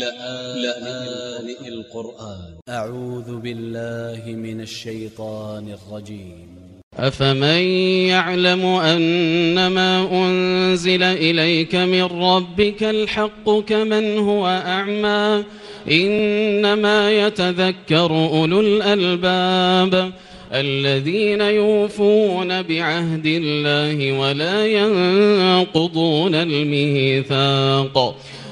لآن القرآن. أ ع و ذ ب ا ل ل ه من ا ل ش ي ط ا ن ا ل ج ي م أفمن يعلم أنما أنزل إليك من ربك الحق كمن هو أعمى؟ إنما يتذكر أولو الألباب الذين يوفون بعهد الله ولا ينقضون الميثاق.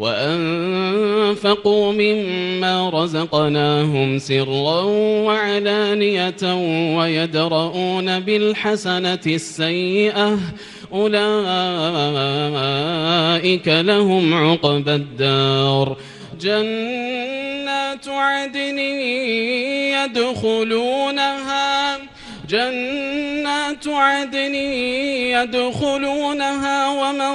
وأنفقوا مما رزقناهم سرا وعلانية ويدرؤون بالحسنة السيئة. أولئك لهم عقبى الدار. جنات عدن يدخلونها جنات عدن يدخلونها ومن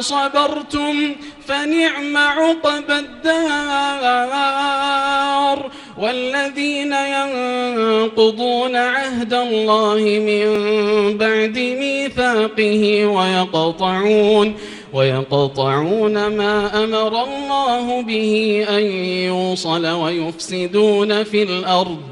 صبرتم فنعم عقب الدار. والذين ينقضون عهد الله من بعد ميثاقه ويقطعون ويقطعون ما أمر الله به أن يوصل ويفسدون في الأرض.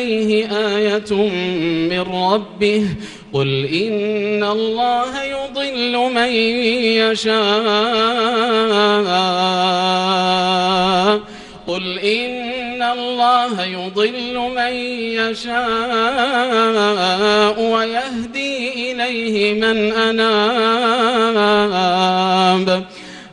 عليه آية من ربه قل إن الله يضل من يشاء قل إن الله يضل من يشاء ويهدي إليه من أناب